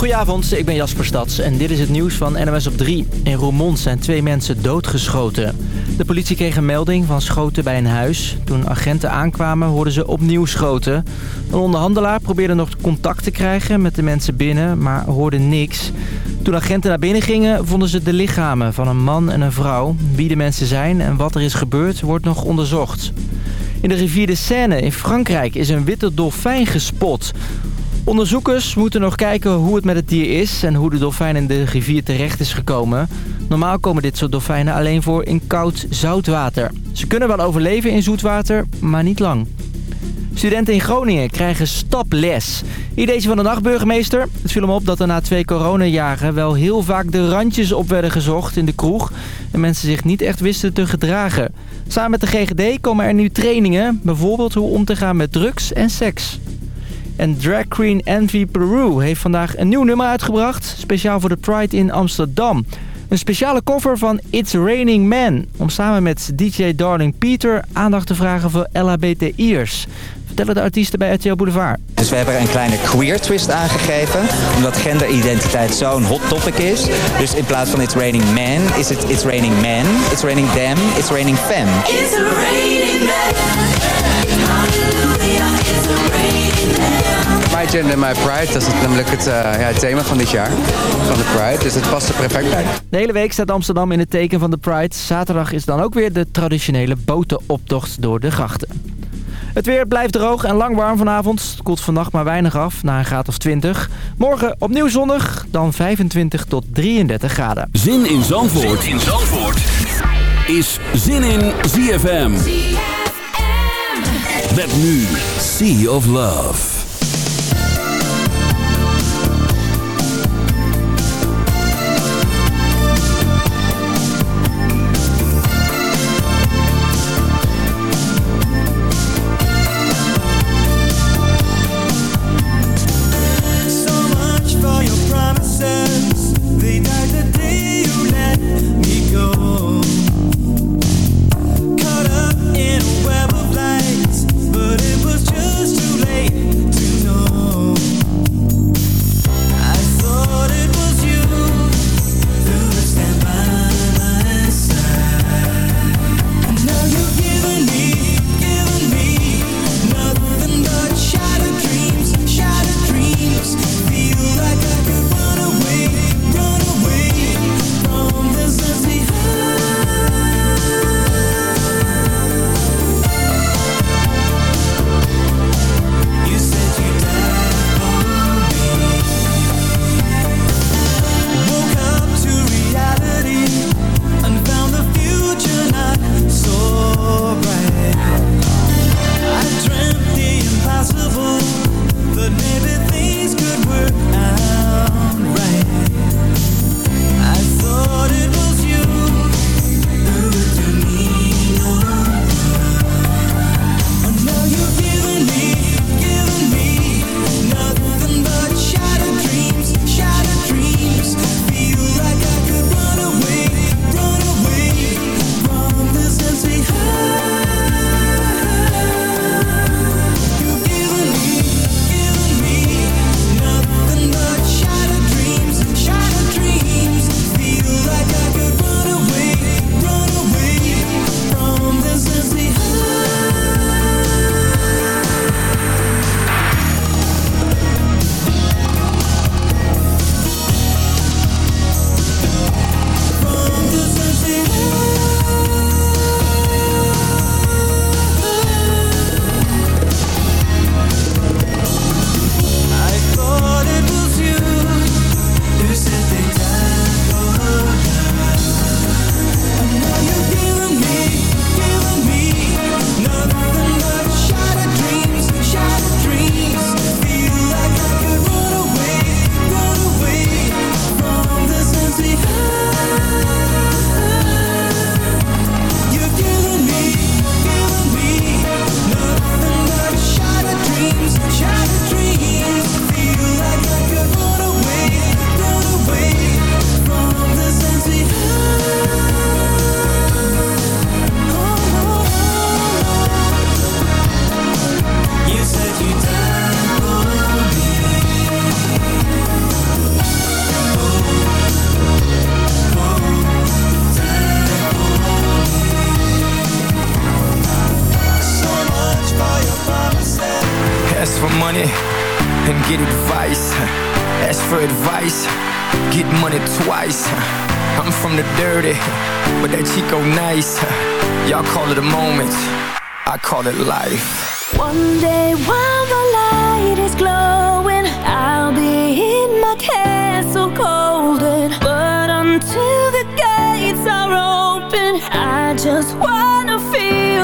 Goedenavond, ik ben Jasper Stads en dit is het nieuws van NMS op 3. In Roermond zijn twee mensen doodgeschoten. De politie kreeg een melding van schoten bij een huis. Toen agenten aankwamen hoorden ze opnieuw schoten. Een onderhandelaar probeerde nog contact te krijgen met de mensen binnen, maar hoorde niks. Toen agenten naar binnen gingen vonden ze de lichamen van een man en een vrouw. Wie de mensen zijn en wat er is gebeurd wordt nog onderzocht. In de rivier de Seine in Frankrijk is een witte dolfijn gespot. Onderzoekers moeten nog kijken hoe het met het dier is en hoe de dolfijn in de rivier terecht is gekomen. Normaal komen dit soort dolfijnen alleen voor in koud zoutwater. Ze kunnen wel overleven in zoetwater, maar niet lang. Studenten in Groningen krijgen staples. Deze van de nachtburgemeester. Het viel hem op dat er na twee coronajaren wel heel vaak de randjes op werden gezocht in de kroeg. En mensen zich niet echt wisten te gedragen. Samen met de GGD komen er nu trainingen. Bijvoorbeeld hoe om te gaan met drugs en seks. En drag queen Envy Peru heeft vandaag een nieuw nummer uitgebracht. Speciaal voor de Pride in Amsterdam. Een speciale cover van It's Raining Men. Om samen met DJ Darling Peter aandacht te vragen voor LHBTI'ers. Vertellen de artiesten bij RTL Boulevard. Dus we hebben er een kleine queer twist aangegeven. Omdat genderidentiteit zo'n hot topic is. Dus in plaats van It's Raining Men is het It's Raining Men. It's Raining Them. It's Raining Fem. It's raining My Gender, My Pride, dat is namelijk het, uh, ja, het thema van dit jaar, van de Pride. Dus het past er perfect bij. De hele week staat Amsterdam in het teken van de Pride. Zaterdag is dan ook weer de traditionele botenoptocht door de grachten. Het weer blijft droog en lang warm vanavond. Het koelt vannacht maar weinig af, na een graad of 20. Morgen opnieuw zonnig, dan 25 tot 33 graden. Zin in Zandvoort, zin in Zandvoort. is Zin in ZFM. ZFM. Met nu Sea of Love.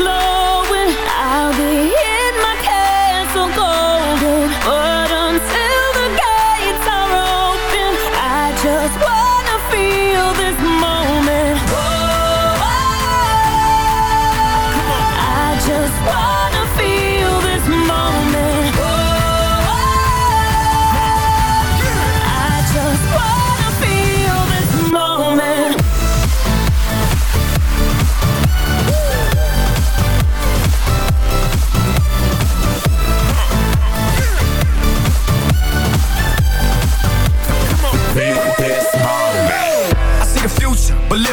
Love.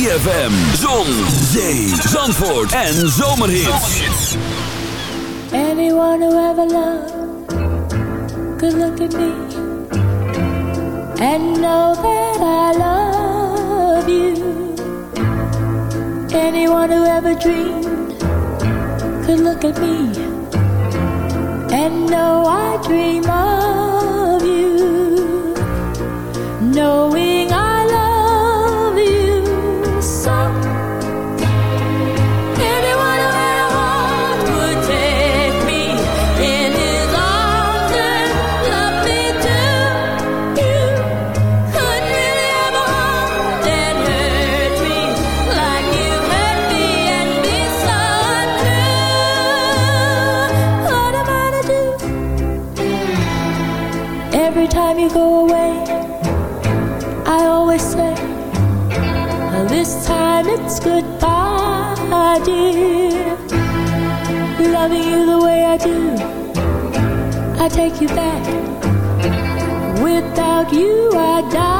ZFM, zon, zee, zandvoort en zomerhits. Anyone who ever loved could look at me and know that I love you. Anyone who ever dreamed could look at me and know I dream of you. Without you, I die,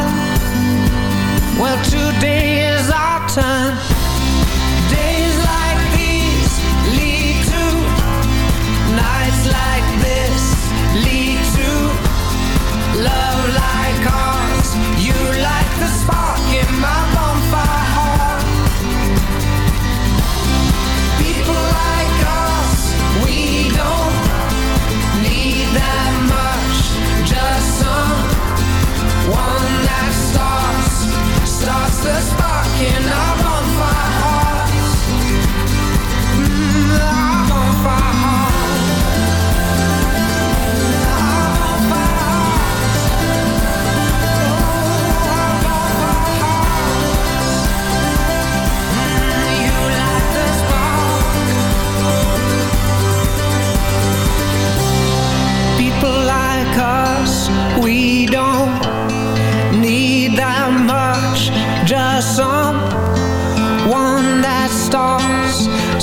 Well, today is our turn. Days like these lead to nights like this lead to love like ours. You like the spark in my body. suspicion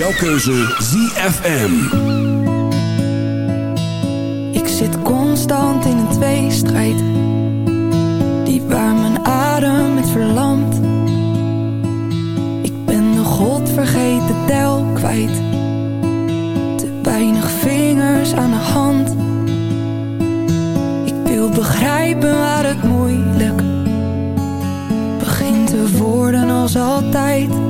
jouw keuze ZFM. Ik zit constant in een tweestrijd. Die waar mijn adem met verlamt. Ik ben de godvergeten tel kwijt. Te weinig vingers aan de hand. Ik wil begrijpen waar het moeilijk begint te worden als altijd.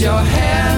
your hand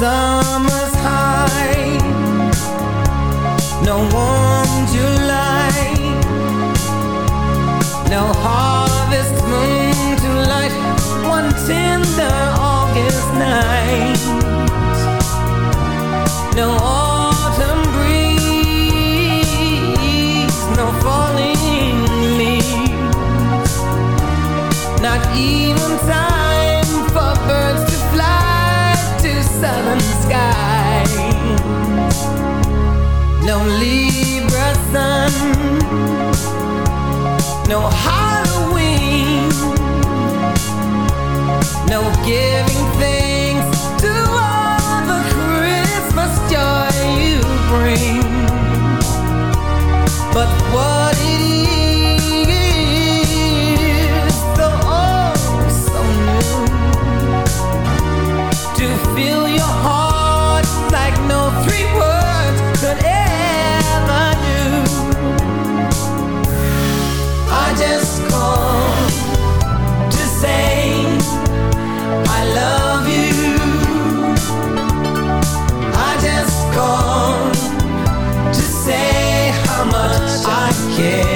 Some. no how. Yeah.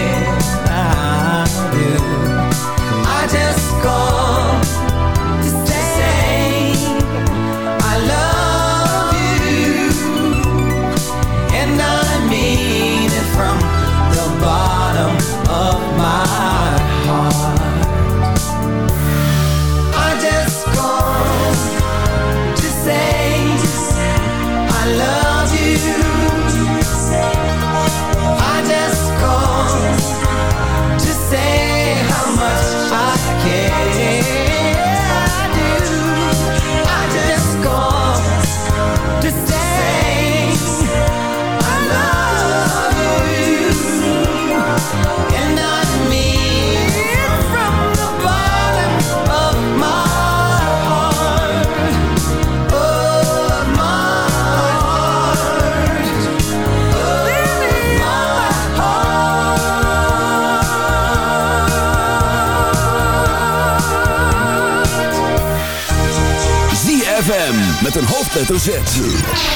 hoofdletter Z.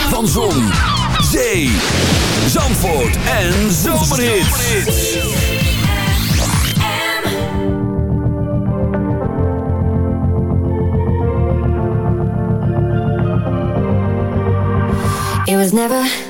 Van Zon, Zee, Zandvoort en Zomerhits. It was never...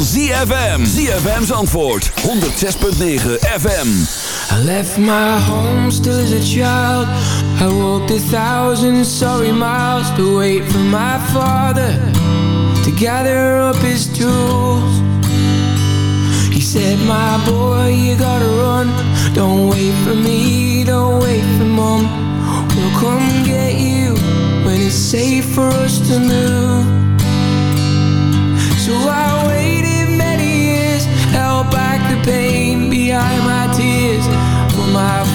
van ZFM. ZFM's antwoord, 106.9 FM. I left my home still as a child. I walked a thousand sorry miles to wait for my father to gather up his tools. He said, my boy, you gotta run. Don't wait for me, don't wait for mom. We'll come get you when it's safe for us to move. So I